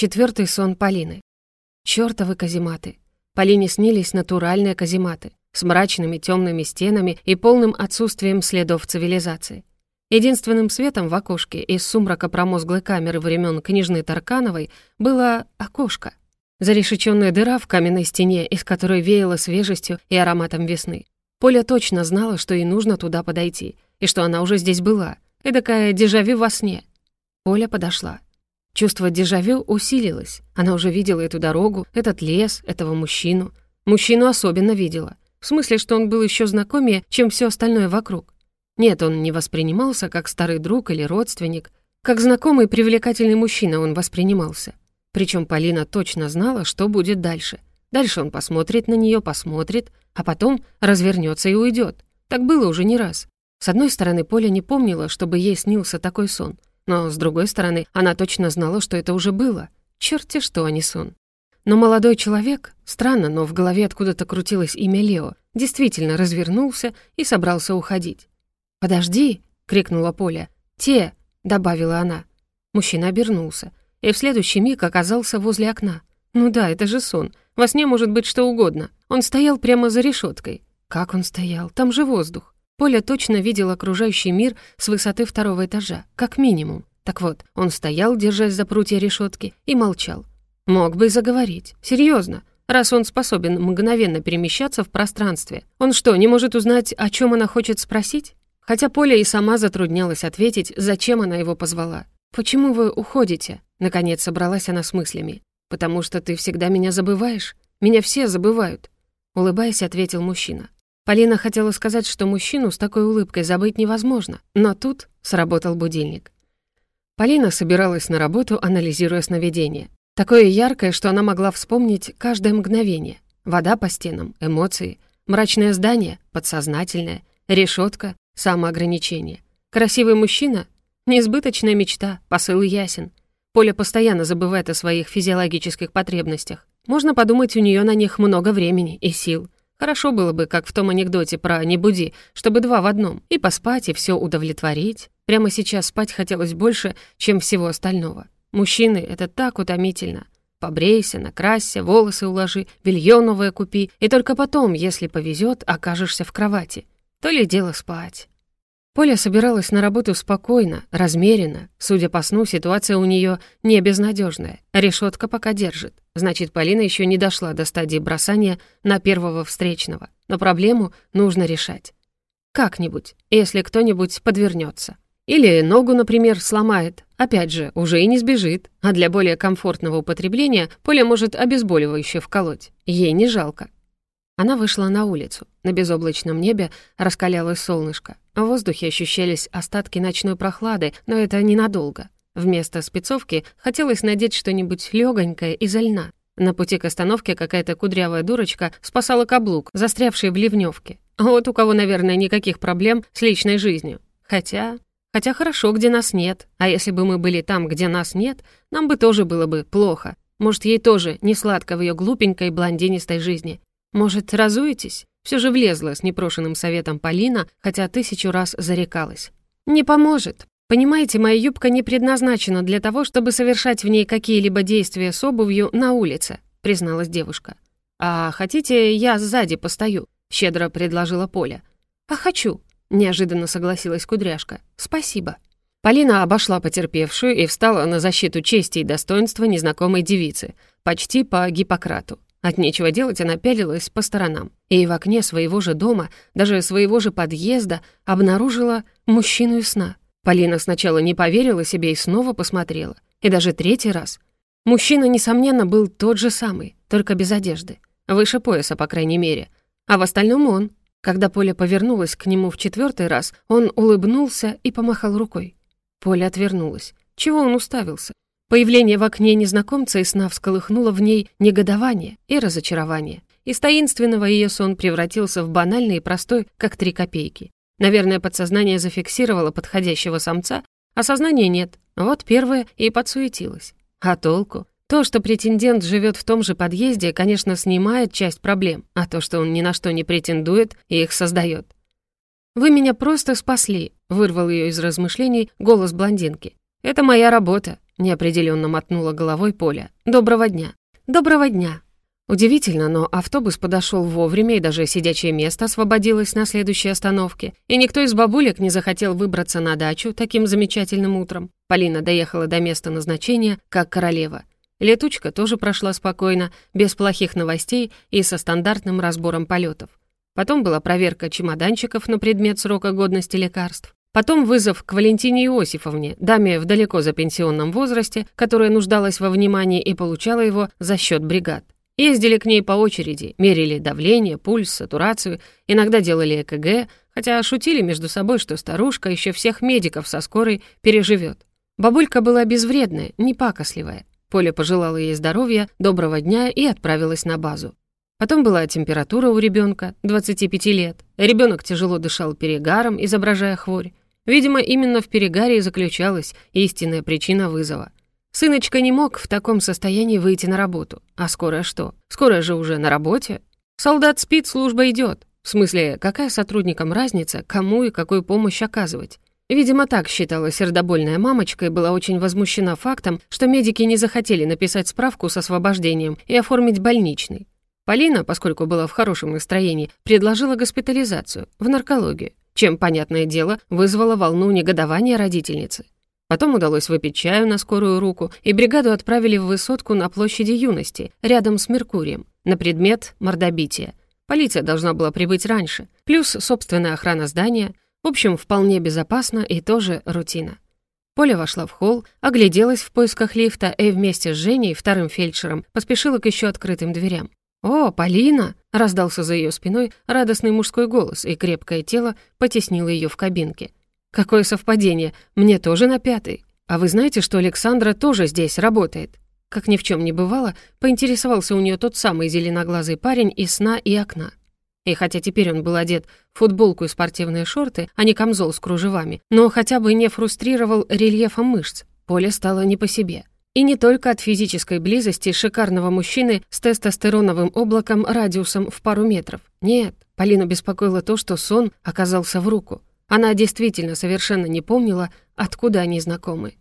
Четвертый сон Полины. Чёртовы казематы. Полине снились натуральные казематы с мрачными темными стенами и полным отсутствием следов цивилизации. Единственным светом в окошке из сумрака промозглой камеры времен княжны Таркановой было окошко. Зарешеченная дыра в каменной стене, из которой веяло свежестью и ароматом весны. Поля точно знала, что ей нужно туда подойти, и что она уже здесь была. Эдакая дежавю во сне. Поля подошла. Чувство дежавю усилилось. Она уже видела эту дорогу, этот лес, этого мужчину. Мужчину особенно видела. В смысле, что он был еще знакомее, чем все остальное вокруг. Нет, он не воспринимался как старый друг или родственник. Как знакомый привлекательный мужчина он воспринимался. Причем Полина точно знала, что будет дальше. Дальше он посмотрит на нее, посмотрит, а потом развернется и уйдет. Так было уже не раз. С одной стороны, Поля не помнила, чтобы ей снился такой сон. Но, с другой стороны, она точно знала, что это уже было. Чёрт-те что, а не сон. Но молодой человек, странно, но в голове откуда-то крутилось имя Лео, действительно развернулся и собрался уходить. «Подожди!» — крикнула Поля. «Те!» — добавила она. Мужчина обернулся и в следующий миг оказался возле окна. Ну да, это же сон. Во сне может быть что угодно. Он стоял прямо за решеткой. Как он стоял? Там же воздух. Поля точно видел окружающий мир с высоты второго этажа, как минимум. Так вот, он стоял, держась за прутья решетки, и молчал. Мог бы и заговорить. Серьезно. Раз он способен мгновенно перемещаться в пространстве, он что, не может узнать, о чем она хочет спросить? Хотя Поля и сама затруднялась ответить, зачем она его позвала. «Почему вы уходите?» Наконец собралась она с мыслями. «Потому что ты всегда меня забываешь. Меня все забывают». Улыбаясь, ответил мужчина. Полина хотела сказать, что мужчину с такой улыбкой забыть невозможно, но тут сработал будильник. Полина собиралась на работу, анализируя сновидение. Такое яркое, что она могла вспомнить каждое мгновение. Вода по стенам, эмоции, мрачное здание, подсознательное, решетка, самоограничение. Красивый мужчина? Несбыточная мечта, посыл ясен. Поля постоянно забывает о своих физиологических потребностях. Можно подумать, у нее на них много времени и сил. Хорошо было бы, как в том анекдоте про «не буди», чтобы два в одном. И поспать, и все удовлетворить. Прямо сейчас спать хотелось больше, чем всего остального. Мужчины — это так утомительно. Побрейся, накрасься, волосы уложи, белье новое купи, и только потом, если повезет, окажешься в кровати. То ли дело спать. Поля собиралась на работу спокойно, размеренно. Судя по сну, ситуация у нее не безнадежная. Решетка пока держит. Значит, Полина еще не дошла до стадии бросания на первого встречного. Но проблему нужно решать. Как-нибудь, если кто-нибудь подвернется. Или ногу, например, сломает. Опять же, уже и не сбежит. А для более комфортного употребления Поля может обезболивающее вколоть. Ей не жалко. Она вышла на улицу. На безоблачном небе раскалялось солнышко. В воздухе ощущались остатки ночной прохлады, но это ненадолго. Вместо спецовки хотелось надеть что-нибудь легонькое из льна. На пути к остановке какая-то кудрявая дурочка спасала каблук, застрявший в ливневке. Вот у кого, наверное, никаких проблем с личной жизнью. Хотя... Хотя хорошо, где нас нет. А если бы мы были там, где нас нет, нам бы тоже было бы плохо. Может, ей тоже не сладко в ее глупенькой блондинистой жизни. Может, разуетесь? Все же влезла с непрошенным советом Полина, хотя тысячу раз зарекалась. «Не поможет. Понимаете, моя юбка не предназначена для того, чтобы совершать в ней какие-либо действия с обувью на улице», призналась девушка. «А хотите, я сзади постою?» щедро предложила Поля. «А хочу», неожиданно согласилась Кудряшка. «Спасибо». Полина обошла потерпевшую и встала на защиту чести и достоинства незнакомой девицы, почти по Гиппократу. От нечего делать она пялилась по сторонам. И в окне своего же дома, даже своего же подъезда, обнаружила мужчину из сна. Полина сначала не поверила себе и снова посмотрела. И даже третий раз. Мужчина, несомненно, был тот же самый, только без одежды. Выше пояса, по крайней мере. А в остальном он. Когда Поля повернулась к нему в четвертый раз, он улыбнулся и помахал рукой. Поля отвернулась. Чего он уставился? Появление в окне незнакомца и сна всколыхнуло в ней негодование и разочарование. Из таинственного ее сон превратился в банальный и простой, как три копейки. Наверное, подсознание зафиксировало подходящего самца, а сознания нет. Вот первое и подсуетилось. А толку? То, что претендент живет в том же подъезде, конечно, снимает часть проблем, а то, что он ни на что не претендует, их создает. «Вы меня просто спасли», — вырвал ее из размышлений голос блондинки. «Это моя работа. неопределенно мотнула головой Поля. «Доброго дня». «Доброго дня». Удивительно, но автобус подошел вовремя, и даже сидячее место освободилось на следующей остановке, и никто из бабулек не захотел выбраться на дачу таким замечательным утром. Полина доехала до места назначения, как королева. Летучка тоже прошла спокойно, без плохих новостей и со стандартным разбором полетов. Потом была проверка чемоданчиков на предмет срока годности лекарств. Потом вызов к Валентине Иосифовне, даме в далеко за пенсионном возрасте, которая нуждалась во внимании и получала его за счет бригад. Ездили к ней по очереди, мерили давление, пульс, сатурацию, иногда делали ЭКГ, хотя шутили между собой, что старушка еще всех медиков со скорой переживет. Бабулька была безвредная, не пакосливая. Поля пожелала ей здоровья, доброго дня и отправилась на базу. Потом была температура у ребенка, 25 лет. Ребенок тяжело дышал перегаром, изображая хворь. Видимо, именно в перегаре и заключалась истинная причина вызова. Сыночка не мог в таком состоянии выйти на работу. А скоро что? Скоро же уже на работе. Солдат спит, служба идет. В смысле, какая сотрудникам разница, кому и какую помощь оказывать? Видимо, так считала сердобольная мамочка и была очень возмущена фактом, что медики не захотели написать справку с освобождением и оформить больничный. Полина, поскольку была в хорошем настроении, предложила госпитализацию в наркологию, чем, понятное дело, вызвала волну негодования родительницы. Потом удалось выпить чаю на скорую руку, и бригаду отправили в высотку на площади юности, рядом с Меркурием, на предмет мордобития. Полиция должна была прибыть раньше, плюс собственная охрана здания. В общем, вполне безопасно и тоже рутина. Поля вошла в холл, огляделась в поисках лифта и вместе с Женей, вторым фельдшером, поспешила к еще открытым дверям. «О, Полина!» — раздался за ее спиной радостный мужской голос, и крепкое тело потеснило ее в кабинке. Какое совпадение, мне тоже на пятый. А вы знаете, что Александра тоже здесь работает? Как ни в чем не бывало, поинтересовался у нее тот самый зеленоглазый парень из сна и окна. И хотя теперь он был одет в футболку и спортивные шорты, а не камзол с кружевами, но хотя бы не фрустрировал рельефом мышц, поле стало не по себе. И не только от физической близости шикарного мужчины с тестостероновым облаком радиусом в пару метров. Нет, Полину беспокоило то, что сон оказался в руку. Она действительно совершенно не помнила, откуда они знакомы.